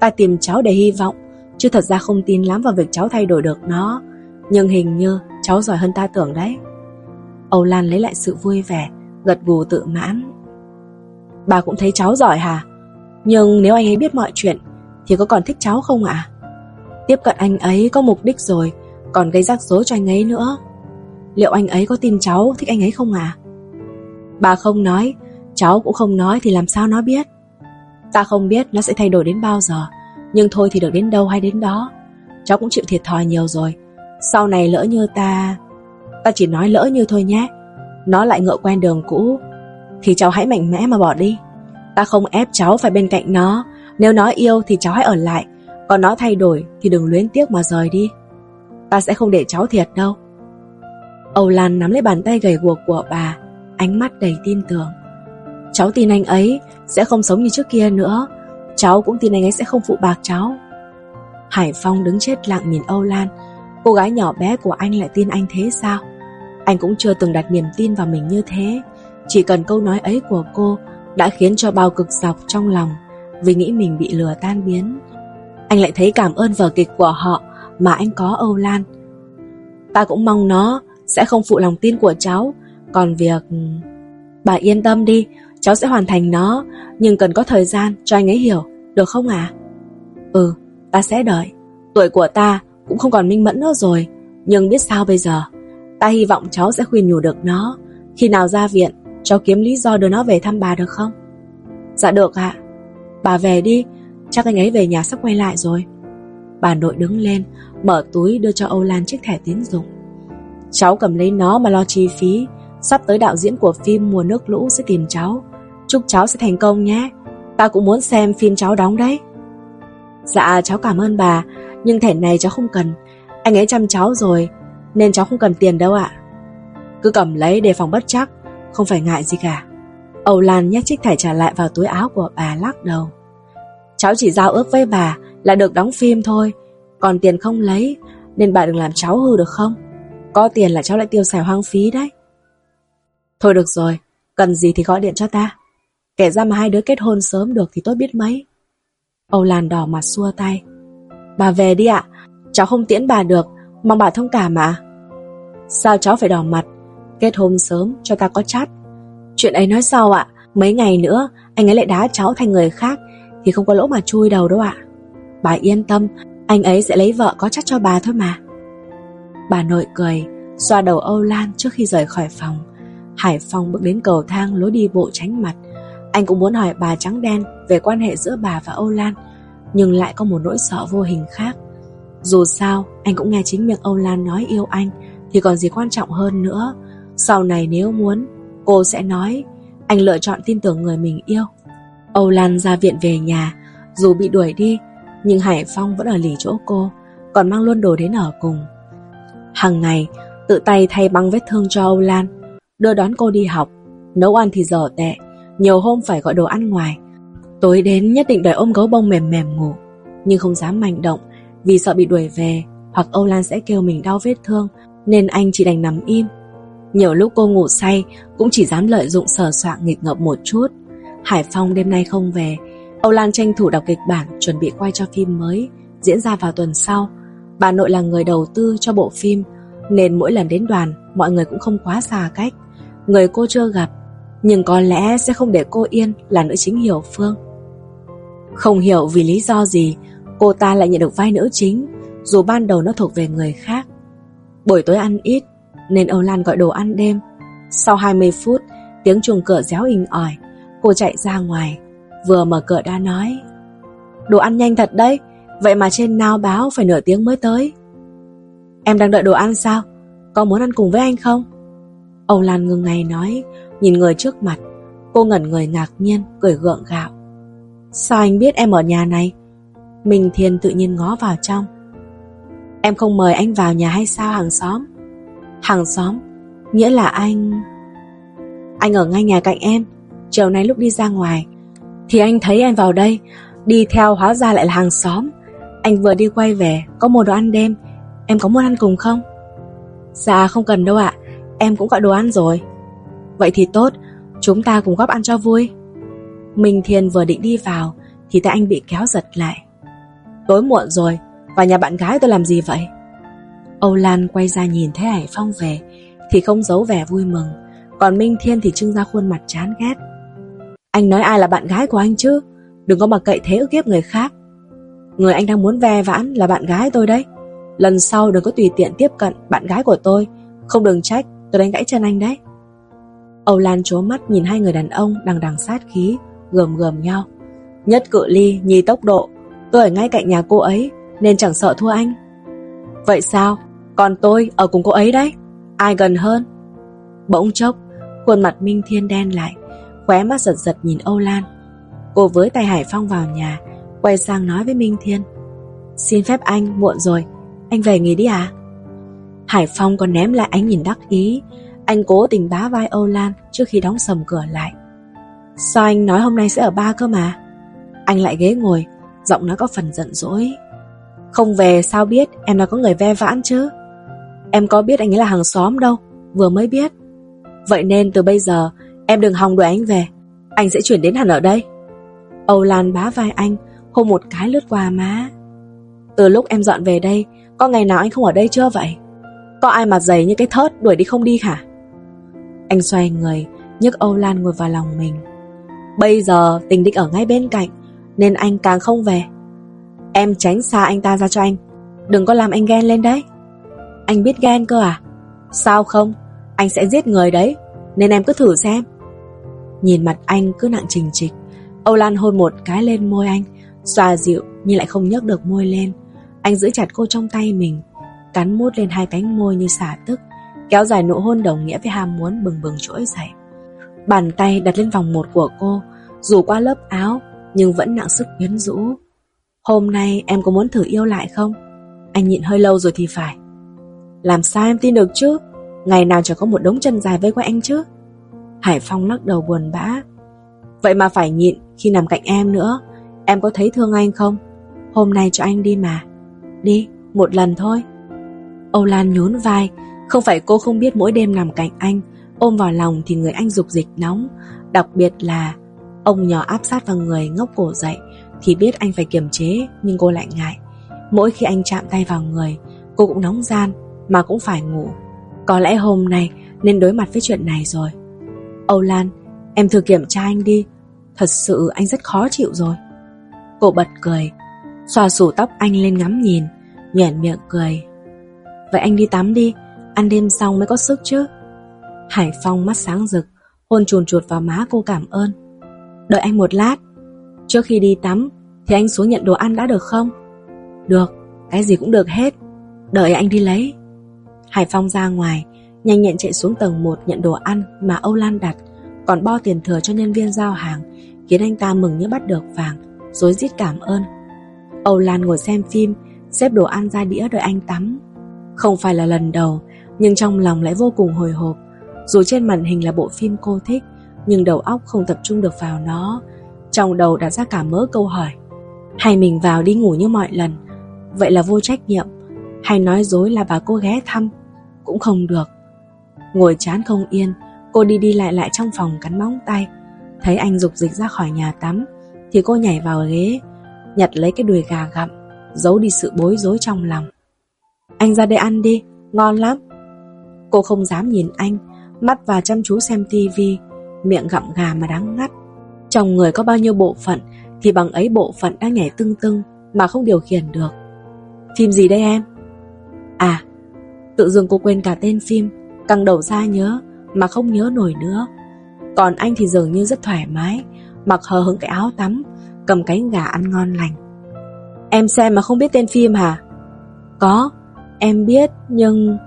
Ta tìm cháu để hy vọng, Chứ thật ra không tin lắm vào việc cháu thay đổi được nó. Nhưng hình như cháu giỏi hơn ta tưởng đấy. Âu Lan lấy lại sự vui vẻ, Gật gù tự mãn. Bà cũng thấy cháu giỏi hả? Nhưng nếu anh ấy biết mọi chuyện, Thì có còn thích cháu không ạ? Tiếp cận anh ấy có mục đích rồi, Còn gây rắc rối cho anh ấy nữa. Liệu anh ấy có tin cháu thích anh ấy không à Bà không nói, Cháu cũng không nói thì làm sao nó biết? Ta không biết nó sẽ thay đổi đến bao giờ, Nhưng thôi thì được đến đâu hay đến đó. Cháu cũng chịu thiệt thòi nhiều rồi. Sau này lỡ như ta Ta chỉ nói lỡ như thôi nhé. Nó lại ngựa quen đường cũ thì cháu hãy mạnh mẽ mà bỏ đi. Ta không ép cháu phải bên cạnh nó. Nếu nó yêu thì cháu hãy ở lại. Còn nó thay đổi thì đừng luyến tiếc mà rời đi. Ta sẽ không để cháu thiệt đâu. Âu Lan nắm lấy bàn tay gầy guộc của bà, Ánh mắt đầy tin tưởng. Cháu tin anh ấy Sẽ không sống như trước kia nữa. Cháu cũng tin anh ấy sẽ không phụ bạc cháu. Hải Phong đứng chết lặng nhìn Âu Lan. Cô gái nhỏ bé của anh lại tin anh thế sao? Anh cũng chưa từng đặt niềm tin vào mình như thế. Chỉ cần câu nói ấy của cô Đã khiến cho bao cực dọc trong lòng Vì nghĩ mình bị lừa tan biến. Anh lại thấy cảm ơn vở kịch của họ Mà anh có, Âu Lan. Ta cũng mong nó Sẽ không phụ lòng tin của cháu. Còn việc... Ừ, bà yên tâm đi, Cháu sẽ hoàn thành nó, Nhưng cần có thời gian cho anh ấy hiểu, Được không à Ừ ta sẽ đợi. Tuổi của ta cũng không còn minh mẫn nữa rồi, Nhưng biết sao bây giờ? Ta hy vọng cháu sẽ khuyên nhủ được nó. Khi nào ra viện Cháu kiếm lý do đưa nó về thăm bà được không? Dạ được ạ. Bà về đi, Chắc anh ấy về nhà sắp quay lại rồi. Bà nội đứng lên, Mở túi đưa cho Âu Lan chiếc thẻ tín dụng. Cháu cầm lấy nó mà lo chi phí. Sắp tới đạo diễn của phim Mùa nước lũ sẽ tìm cháu. Chúc cháu sẽ thành công nhé. Ta cũng muốn xem phim cháu đóng đấy. Dạ cháu cảm ơn bà. Nhưng thẻ này cháu không cần. Anh ấy chăm cháu rồi, Nên cháu không cần tiền đâu ạ. Cứ cầm lấy để phòng bất chắc. Không phải ngại gì cả. Âu Lan nhét chiếc thẻ trả lại vào túi áo của bà lắc đầu. Cháu chỉ giao ước với bà là được đóng phim thôi. Còn tiền không lấy, Nên bà đừng làm cháu hư được không? Có tiền là cháu lại tiêu xài hoang phí đấy. Thôi được rồi, Cần gì thì gọi điện cho ta. Kể ra mà hai đứa kết hôn sớm được thì tốt biết mấy. Âu Lan đỏ mặt xua tay. Bà về đi ạ. Cháu không tiễn bà được, Mong bà thông cảm mà Sao cháu phải đỏ mặt? Kết hôn sớm cho ta có chát Chuyện ấy nói sau ạ Mấy ngày nữa anh ấy lại đá cháu thành người khác thì không có lỗ mà chui đầu đâu ạ. Bà yên tâm, anh ấy sẽ lấy vợ có chắc cho bà thôi mà. Bà nội cười Xoa đầu Âu Lan trước khi rời khỏi phòng. Hải Phong bước đến cầu thang lối đi bộ tránh mặt. Anh cũng muốn hỏi bà trắng đen Về quan hệ giữa bà và Âu Lan Nhưng lại có một nỗi sợ vô hình khác. Dù sao Anh cũng nghe chính miệng Âu Lan nói yêu anh Thì còn gì quan trọng hơn nữa. Sau này nếu muốn, Cô sẽ nói, Anh lựa chọn tin tưởng người mình yêu. Âu Lan ra viện về nhà, Dù bị đuổi đi, Nhưng Hải Phong vẫn ở lì chỗ cô, Còn mang luôn đồ đến ở cùng. Hằng ngày, tự tay thay băng vết thương cho Âu Lan, Đưa đón cô đi học. Nấu ăn thì dở tệ, Nhiều hôm phải gọi đồ ăn ngoài. Tối đến nhất định đợi ôm gấu bông mềm mềm ngủ, Nhưng không dám mạnh động, Vì sợ bị đuổi về, Hoặc Âu Lan sẽ kêu mình đau vết thương, Nên anh chỉ đành nằm im. Nhiều lúc cô ngủ say, Cũng chỉ dám lợi dụng sờ soạn nghịch ngợp một chút. Hải Phong đêm nay không về. Âu Lan tranh thủ đọc kịch bản, Chuẩn bị quay cho phim mới, Diễn ra vào tuần sau. Bà nội là người đầu tư cho bộ phim, Nên mỗi lần đến đoàn, Mọi người cũng không quá xa cách. Người cô chưa gặp, Nhưng có lẽ sẽ không để cô yên Là nữ chính Hiểu Phương. Không hiểu vì lý do gì, Cô ta lại nhận được vai nữ chính, Dù ban đầu nó thuộc về người khác. Buổi tối ăn ít nên Âu Lan gọi đồ ăn đêm. Sau 20 phút, Tiếng chuồng cửa réo inh ỏi, Cô chạy ra ngoài, Vừa mở cửa đã nói, Đồ ăn nhanh thật đấy, Vậy mà trên nào báo phải nửa tiếng mới tới. Em đang đợi đồ ăn sao? Có muốn ăn cùng với anh không? Âu Lan ngừng ngày nói, Nhìn người trước mặt. Cô ngẩn người ngạc nhiên, cười gượng gạo. Sao anh biết em ở nhà này? Minh Thiên tự nhiên ngó vào trong. Em không mời anh vào nhà hay sao hàng xóm? Hàng xóm, Nghĩa là anh Anh ở ngay nhà cạnh em. Chiều nay lúc đi ra ngoài, Thì anh thấy em vào đây, Đi theo hóa ra lại là hàng xóm. Anh vừa đi quay về, Có mua đồ ăn đêm Em có muốn ăn cùng không? Dạ không cần đâu ạ. Em cũng gọi đồ ăn rồi. Vậy thì tốt, Chúng ta cùng góp ăn cho vui. Minh Thiên vừa định đi vào, Thì tay anh bị kéo giật lại. Tối muộn rồi, Và nhà bạn gái tôi làm gì vậy? Âu Lan quay ra nhìn thấy Hải Phong về, Thì không giấu vẻ vui mừng. Còn Minh Thiên thì trưng ra khuôn mặt chán ghét. Anh nói ai là bạn gái của anh chứ? Đừng có mà cậy thế ức hiếp người khác. Người anh đang muốn ve vãn là bạn gái tôi đấy. Lần sau đừng có tùy tiện tiếp cận bạn gái của tôi. Không đừng trách, tôi đánh gãy chân anh đấy. Âu Lan chố mắt nhìn hai người đàn ông đằng đằng sát khí, Gườm gườm nhau. Nhất cự ly nhì tốc độ. Tôi ở ngay cạnh nhà cô ấy, Nên chẳng sợ thua anh. Vậy sao? Còn tôi ở cùng cô ấy đấy. Ai gần hơn? Bỗng chốc, Khuôn mặt Minh Thiên đen lại, Khóe mắt giật giật nhìn Âu Lan. Cô với tay Hải Phong vào nhà, Quay sang nói với Minh Thiên. Xin phép anh, muộn rồi. Anh về nghỉ đi à Hải Phong còn ném lại ánh nhìn đắc ý. Anh cố tình bá vai Âu Lan Trước khi đóng sầm cửa lại. Sao anh nói hôm nay sẽ ở ba cơ mà? Anh lại ghế ngồi, Giọng nó có phần giận dỗi. Không về sao biết? Em đã có người ve vãn chứ? Em có biết anh ấy là hàng xóm đâu, Vừa mới biết. Vậy nên từ bây giờ, Em đừng hòng đuổi anh về. Anh sẽ chuyển đến hẳn ở đây. Âu Lan bá vai anh, Hôn một cái lướt qua má. Từ lúc em dọn về đây, Có ngày nào anh không ở đây chưa vậy? Có ai mặt dày như cái thớt đuổi đi không đi hả? Anh xoay người, nhấc Âu Lan ngồi vào lòng mình. Bây giờ tình địch ở ngay bên cạnh, Nên anh càng không về. Em tránh xa anh ta ra cho anh. Đừng có làm anh ghen lên đấy. Anh biết ghen cơ à? Sao không? Anh sẽ giết người đấy, Nên em cứ thử xem. Nhìn mặt anh cứ nặng trình trịch. Âu Lan hôn một cái lên môi anh, Xoa dịu nhưng lại không nhấc được môi lên. Anh giữ chặt cô trong tay mình, Cắn mút lên hai cánh môi như xả tức, Kéo dài nụ hôn đồng nghĩa với ham muốn bừng bừng trỗi dậy. Bàn tay đặt lên vòng một của cô, Dù qua lớp áo Nhưng vẫn nặng sức quyến rũ. Hôm nay em có muốn thử yêu lại không? Anh nhịn hơi lâu rồi thì phải. Làm sao em tin được chứ? Ngày nào chẳng có một đống chân dài vây quanh anh chứ? Hải Phong lắc đầu buồn bã. Vậy mà phải nhịn khi nằm cạnh em nữa. Em có thấy thương anh không? Hôm nay cho anh đi mà. Đi, một lần thôi. Âu Lan nhún vai. Không phải cô không biết mỗi đêm nằm cạnh anh Ôm vào lòng thì người anh dục dịch nóng. Đặc biệt là Ông nhỏ áp sát vào người ngốc cổ dậy. Thì biết anh phải kiềm chế, Nhưng cô lại ngại. Mỗi khi anh chạm tay vào người, Cô cũng nóng gian Mà cũng phải ngủ. Có lẽ hôm nay nên đối mặt với chuyện này rồi. Âu Lan, Em thử kiểm tra anh đi. Thật sự anh rất khó chịu rồi. Cô bật cười xòa sủ tóc anh lên ngắm nhìn Nhẹn miệng cười. Vậy anh đi tắm đi, Ăn đêm xong mới có sức chứ. Hải Phong mắt sáng rực, Hôn chuồn chuột vào má cô cảm ơn. Đợi anh một lát Trước khi đi tắm Thì anh xuống nhận đồ ăn đã được không? Được, cái gì cũng được hết. Đợi anh đi lấy. Hải Phong ra ngoài Nhanh nhẹn chạy xuống tầng 1 nhận đồ ăn Mà Âu Lan đặt Còn bo tiền thừa cho nhân viên giao hàng Khiến anh ta mừng như bắt được vàng Rồi giết cảm ơn. Âu Lan ngồi xem phim Xếp đồ ăn ra đĩa đợi anh tắm. Không phải là lần đầu Nhưng trong lòng lại vô cùng hồi hộp. Dù trên màn hình là bộ phim cô thích Nhưng đầu óc không tập trung được vào nó trong đầu đặt ra cả mớ câu hỏi. Hay mình vào đi ngủ như mọi lần Vậy là vô trách nhiệm. Hay nói dối là bà cô ghé thăm Cũng không được. Ngồi chán không yên Cô đi đi lại lại trong phòng cắn móng tay. Thấy anh dục dịch ra khỏi nhà tắm Thì cô nhảy vào ghế Nhặt lấy cái đùi gà gặm Giấu đi sự bối rối trong lòng. Anh ra đây ăn đi, ngon lắm. Cô không dám nhìn anh Mắt và chăm chú xem tivi Miệng gặm gà mà đáng ngắt. Trong người có bao nhiêu bộ phận Thì bằng ấy bộ phận đang nhảy tưng tưng Mà không điều khiển được Phim gì đây em? À, tự dưng cô quên cả tên phim Căng đầu ra nhớ Mà không nhớ nổi nữa Còn anh thì dường như rất thoải mái Mặc hờ hững cái áo tắm Cầm cánh gà ăn ngon lành Em xem mà không biết tên phim hả? Có, em biết nhưng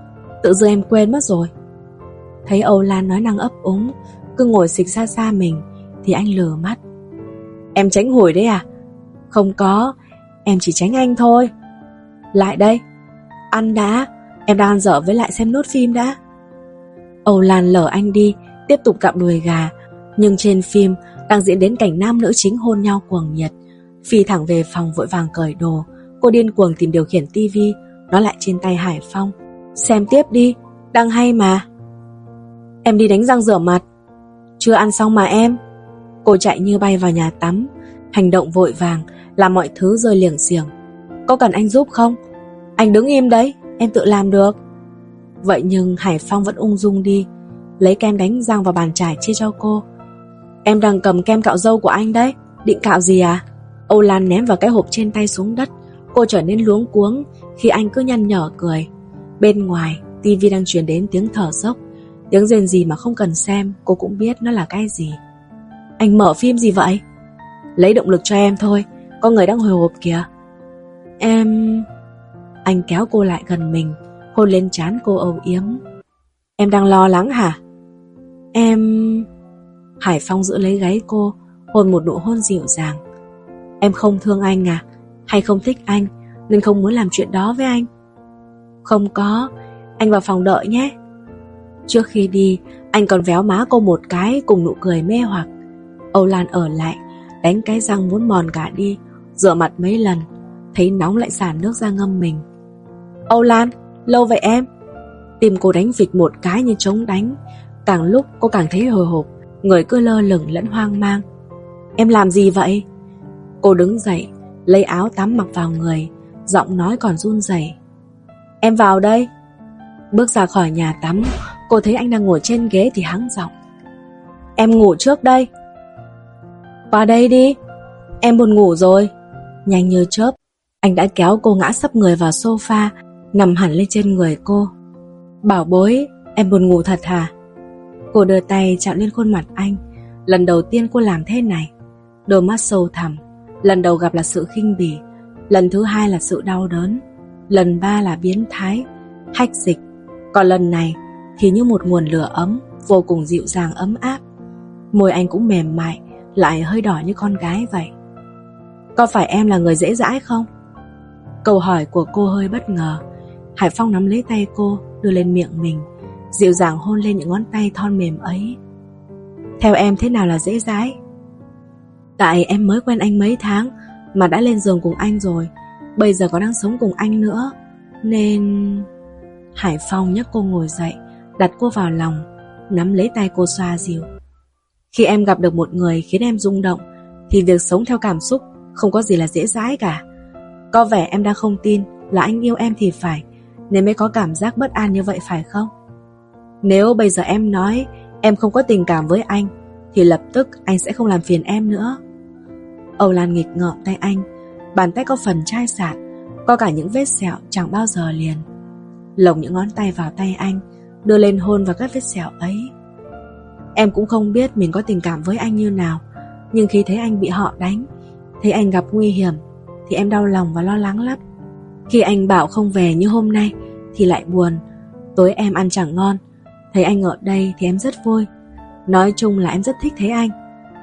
tự dưng em quên mất rồi. Thấy Âu Lan nói năng ấp úng, cứ ngồi xịch xa xa mình thì anh lừa mắt. Em tránh hồi đấy à? Không có, em chỉ tránh anh thôi. Lại đây, ăn đã, em đang ăn dở với lại xem nốt phim đã. Âu Lan lở anh đi, tiếp tục cặm đùi gà, nhưng trên phim đang diễn đến cảnh nam nữ chính hôn nhau cuồng nhiệt. Phi thẳng về phòng vội vàng cởi đồ Cô điên cuồng tìm điều khiển tivi Nó lại trên tay Hải Phong Xem tiếp đi, đang hay mà Em đi đánh răng rửa mặt Chưa ăn xong mà em Cô chạy như bay vào nhà tắm. Hành động vội vàng Làm mọi thứ rơi liềng xiềng. Có cần anh giúp không? Anh đứng im đấy, em tự làm được. Vậy nhưng Hải Phong vẫn ung dung đi Lấy kem đánh răng vào bàn trải chia cho cô. Em đang cầm kem cạo dâu của anh đấy Định cạo gì à? Âu Lan ném vào cái hộp trên tay xuống đất. Cô trở nên luống cuống Khi anh cứ nhăn nhở cười. Bên ngoài tivi đang truyền đến tiếng thở dốc. Tiếng rền gì mà không cần xem Cô cũng biết nó là cái gì. Anh mở phim gì vậy? Lấy động lực cho em thôi Có người đang hồi hộp kìa. Em... Anh kéo cô lại gần mình, Hôn lên trán cô âu yếm. Em đang lo lắng hả? Em... Hải Phong giữ lấy gáy cô, Hôn một nụ hôn dịu dàng. Em không thương anh à? Hay không thích anh, Nên không muốn làm chuyện đó với anh? Không có, Anh vào phòng đợi nhé. Trước khi đi, Anh còn véo má cô một cái Cùng nụ cười mê hoặc. Âu Lan ở lại Đánh cái răng muốn mòn cả đi Rửa mặt mấy lần Thấy nóng lại xả nước ra ngâm mình Âu Lan, lâu vậy em Tìm cô đánh vịt một cái như trống đánh Càng lúc cô càng thấy hồi hộp Người cứ lơ lửng lẫn hoang mang Em làm gì vậy? Cô đứng dậy, lấy áo tắm mặc vào người, giọng nói còn run rẩy. Em vào đây. Bước ra khỏi nhà tắm, cô thấy anh đang ngồi trên ghế thì hắng giọng. Em ngủ trước đây. Qua đây đi, em buồn ngủ rồi. Nhanh như chớp, anh đã kéo cô ngã sấp người vào sofa, nằm hẳn lên trên người cô. Bảo bối, em buồn ngủ thật hả? Cô đưa tay chạm lên khuôn mặt anh, lần đầu tiên cô làm thế này. Đôi mắt sâu thẳm, Lần đầu gặp là sự khinh bỉ Lần thứ hai là sự đau đớn Lần ba là biến thái Hách dịch Còn lần này thì như một nguồn lửa ấm Vô cùng dịu dàng ấm áp Môi anh cũng mềm mại lại hơi đỏ như con gái vậy Có phải em là người dễ dãi không? Câu hỏi của cô hơi bất ngờ Hải Phong nắm lấy tay cô, Đưa lên miệng mình, Dịu dàng hôn lên những ngón tay thon mềm ấy Theo em thế nào là dễ dãi? Tại em mới quen anh mấy tháng, Mà đã lên giường cùng anh rồi, Bây giờ có đang sống cùng anh nữa, Nên... Hải Phong nhắc cô ngồi dậy, Đặt cô vào lòng, Nắm lấy tay cô xoa dịu khi em gặp được một người khiến em rung động, Thì việc sống theo cảm xúc Không có gì là dễ dãi cả. Có vẻ em đang không tin là anh yêu em thì phải, Nên mới có cảm giác bất an như vậy phải không? Nếu bây giờ em nói Em không có tình cảm với anh, Thì lập tức anh sẽ không làm phiền em nữa. Âu Lan nghịch ngợm tay anh, Bàn tay có phần chai sạt Có cả những vết sẹo chẳng bao giờ liền. Lồng những ngón tay vào tay anh, Đưa lên hôn vào các vết sẹo ấy. Em cũng không biết mình có tình cảm với anh như nào. Nhưng khi thấy anh bị họ đánh Thấy anh gặp nguy hiểm Thì em đau lòng và lo lắng lắm. Khi anh bảo không về như hôm nay Thì lại buồn. Tối em ăn chẳng ngon Thấy anh ở đây thì em rất vui. Nói chung là em rất thích thấy anh.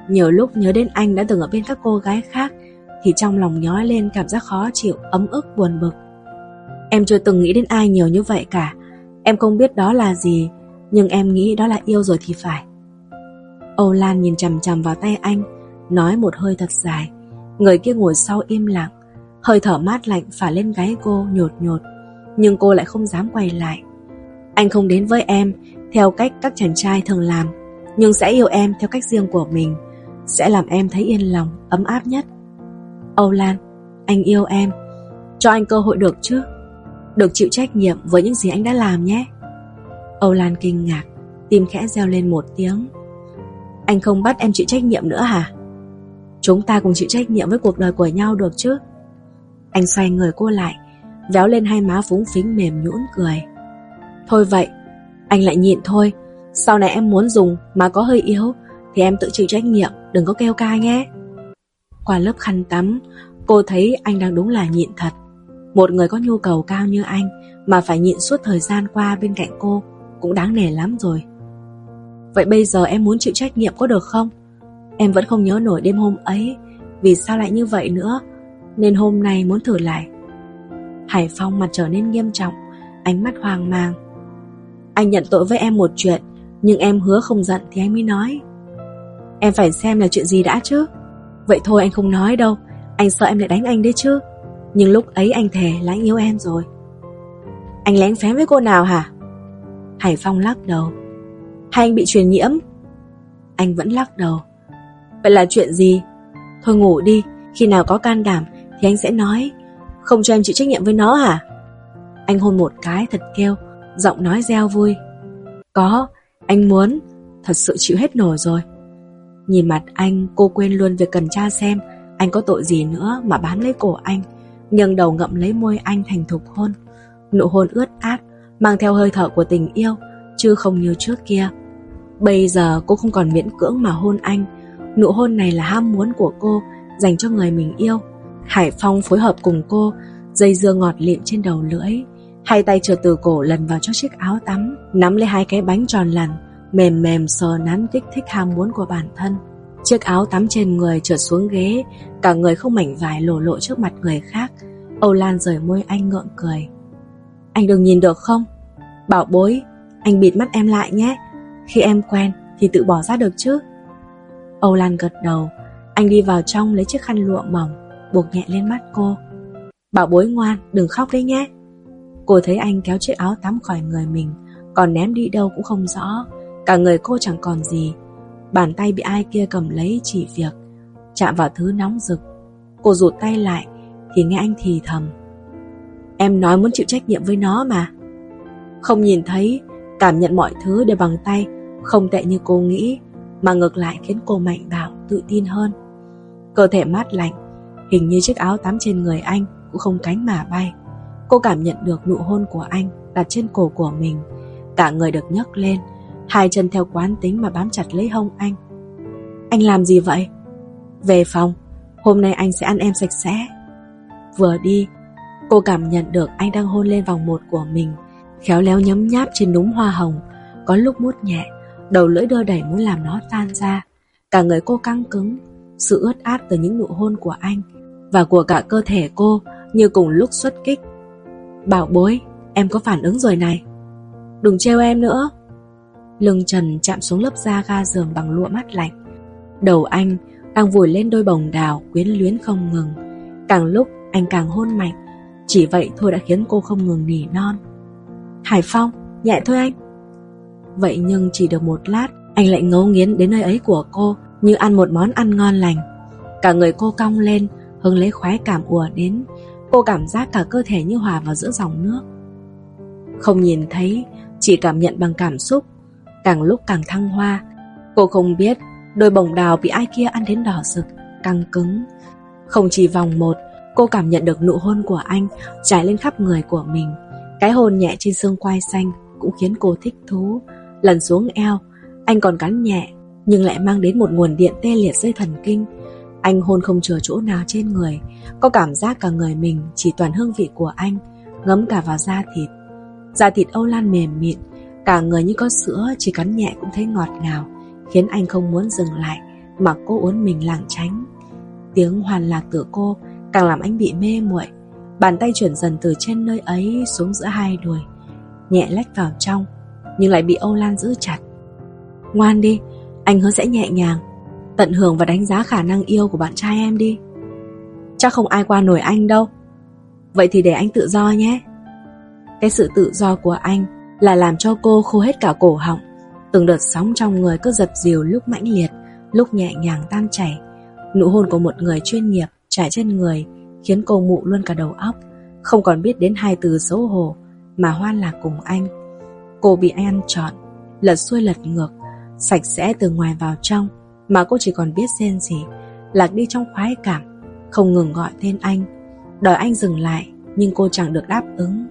Nhiều lúc nhớ đến anh đã từng ở bên các cô gái khác Thì trong lòng nhói lên cảm giác khó chịu, ấm ức, buồn bực. Em chưa từng nghĩ đến ai nhiều như vậy cả. Em không biết đó là gì Nhưng em nghĩ đó là yêu rồi thì phải. Âu Lan nhìn chằm chằm vào tay anh, Nói một hơi thật dài. Người kia ngồi sau im lặng, Hơi thở mát lạnh phả lên gáy cô nhột nhột, Nhưng cô lại không dám quay lại. Anh không đến với em, Theo cách các chàng trai thường làm, Nhưng sẽ yêu em theo cách riêng của mình, Sẽ làm em thấy yên lòng, Ấm áp nhất. Âu Lan, Anh yêu em, Cho anh cơ hội được chứ? Được chịu trách nhiệm với những gì anh đã làm nhé. Âu Lan kinh ngạc, Tim khẽ reo lên một tiếng. Anh không bắt em chịu trách nhiệm nữa hả? Chúng ta cùng chịu trách nhiệm với cuộc đời của nhau được chứ? Anh xoay người cô lại, Véo lên hai má phúng phính mềm nhũn cười. Thôi vậy, Anh lại nhịn thôi. Sau này em muốn dùng mà có hơi yếu, Thì em tự chịu trách nhiệm, Đừng có kêu ca nhé. Qua lớp khăn tắm, Cô thấy anh đang đúng là nhịn thật. Một người có nhu cầu cao như anh Mà phải nhịn suốt thời gian qua bên cạnh cô Cũng đáng nể lắm rồi. Vậy bây giờ em muốn chịu trách nhiệm có được không? Em vẫn không nhớ nổi đêm hôm ấy, Vì sao lại như vậy nữa, Nên hôm nay muốn thử lại. Hải Phong mặt trở nên nghiêm trọng, Ánh mắt hoang mang. Anh nhận tội với em một chuyện, Nhưng em hứa không giận thì anh mới nói. Em phải xem là chuyện gì đã chứ? Vậy thôi anh không nói đâu, Anh sợ em lại đánh anh đấy chứ. Nhưng lúc ấy anh thề là anh yêu em rồi. Anh lén phém với cô nào hả? Hải Phong lắc đầu. Hay anh bị truyền nhiễm Anh vẫn lắc đầu Vậy là chuyện gì? Thôi ngủ đi, khi nào có can đảm thì anh sẽ nói. Không cho em chịu trách nhiệm với nó hả? Anh hôn một cái thật kêu, giọng nói reo vui. Có, anh muốn, thật sự chịu hết nổi rồi. Nhìn mặt anh, cô quên luôn việc cần tra xem anh có tội gì nữa mà bám lấy cổ anh, nhường đầu ngậm lấy môi anh thành thục hôn. Nụ hôn ướt át, mang theo hơi thở của tình yêu, chứ không như trước kia. Bây giờ cô không còn miễn cưỡng mà hôn anh, Nụ hôn này là ham muốn của cô dành cho người mình yêu. Hải Phong phối hợp cùng cô, dây dưa ngọt lịm trên đầu lưỡi. Hai tay trượt từ cổ lần vào cho chiếc áo tắm, nắm lấy hai cái bánh tròn lằn, mềm mềm sờ nắn kích thích ham muốn của bản thân. Chiếc áo tắm trên người trượt xuống ghế, cả người không mảnh vải lộ lộ trước mặt người khác. Âu Lan rời môi anh ngượng cười. Anh đừng nhìn được không? Bảo bối, anh bịt mắt em lại nhé. Khi em quen thì tự bỏ ra được chứ. Âu Lan gật đầu. Anh đi vào trong lấy chiếc khăn lụa mỏng, Buộc nhẹ lên mắt cô. Bảo bối ngoan, đừng khóc đấy nhé. Cô thấy anh kéo chiếc áo tắm khỏi người mình, Còn ném đi đâu cũng không rõ. Cả người cô chẳng còn gì. Bàn tay bị ai kia cầm lấy chỉ việc. Chạm vào thứ nóng rực. Cô rụt tay lại, Thì nghe anh thì thầm. Em nói muốn chịu trách nhiệm với nó mà. Không nhìn thấy Cảm nhận mọi thứ đều bằng tay Không tệ như cô nghĩ mà ngược lại khiến cô mạnh bạo, tự tin hơn. Cơ thể mát lạnh, hình như chiếc áo tắm trên người anh cũng không cánh mà bay. Cô cảm nhận được nụ hôn của anh đặt trên cổ của mình, cả người được nhấc lên, hai chân theo quán tính mà bám chặt lấy hông anh. Anh làm gì vậy? Về phòng, hôm nay anh sẽ ăn em sạch sẽ. Vừa đi, cô cảm nhận được anh đang hôn lên vòng một của mình, khéo léo nhấm nháp trên núm hoa hồng, có lúc mút nhẹ, Đầu lưỡi đưa đẩy muốn làm nó tan ra. Cả người cô căng cứng Sự ướt át từ những nụ hôn của anh Và của cả cơ thể cô Như cùng lúc xuất kích. Bảo bối Em có phản ứng rồi này. Đừng trêu em nữa. Lưng trần chạm xuống lớp da ga giường bằng lụa mắt lạnh. Đầu anh đang vùi lên đôi bồng đào quyến luyến không ngừng. Càng lúc anh càng hôn mạnh Chỉ vậy thôi đã khiến cô không ngừng nỉ non. Hải Phong, nhẹ thôi anh. Vậy nhưng chỉ được một lát Anh lại ngấu nghiến đến nơi ấy của cô Như ăn một món ăn ngon lành. Cả người cô cong lên Hưng lấy khoái cảm ùa đến. Cô cảm giác cả cơ thể như hòa vào giữa dòng nước. Không nhìn thấy Chỉ cảm nhận bằng cảm xúc. Càng lúc càng thăng hoa Cô không biết Đôi bồng đào bị ai kia ăn đến đỏ rực Căng cứng. Không chỉ vòng một Cô cảm nhận được nụ hôn của anh Trải lên khắp người của mình. Cái hôn nhẹ trên xương quai xanh cũng khiến cô thích thú. Lần xuống eo, anh còn cắn nhẹ, nhưng lại mang đến một nguồn điện tê liệt dây thần kinh. Anh hôn không chừa chỗ nào trên người, có cảm giác cả người mình chỉ toàn hương vị của anh, ngấm cả vào da thịt. Da thịt Âu Lan mềm mịn, cả người như có sữa, chỉ cắn nhẹ cũng thấy ngọt ngào, khiến anh không muốn dừng lại, mà cô uốn mình lảng tránh. Tiếng hoàn lạc từ cô càng làm anh bị mê muội. Bàn tay chuyển dần từ trên nơi ấy xuống giữa hai đùi, nhẹ lách vào trong, nhưng lại bị Âu Lan giữ chặt. Ngoan đi, anh hứa sẽ nhẹ nhàng, tận hưởng và đánh giá khả năng yêu của bạn trai em đi. Chắc không ai qua nổi anh đâu. Vậy thì để anh tự do nhé. Cái sự tự do của anh là làm cho cô khô hết cả cổ họng. Từng đợt sóng trong người cứ giật dìu lúc mãnh liệt, lúc nhẹ nhàng tan chảy. Nụ hôn của một người chuyên nghiệp trải trên người khiến cô mụ luôn cả đầu óc, không còn biết đến hai từ xấu hổ mà hoan lạc cùng anh. Cô bị anh ăn trọn, lật xuôi lật ngược, sạch sẽ từ ngoài vào trong, mà cô chỉ còn biết rên gì, lạc đi trong khoái cảm, không ngừng gọi tên anh, đòi anh dừng lại, nhưng cô chẳng được đáp ứng.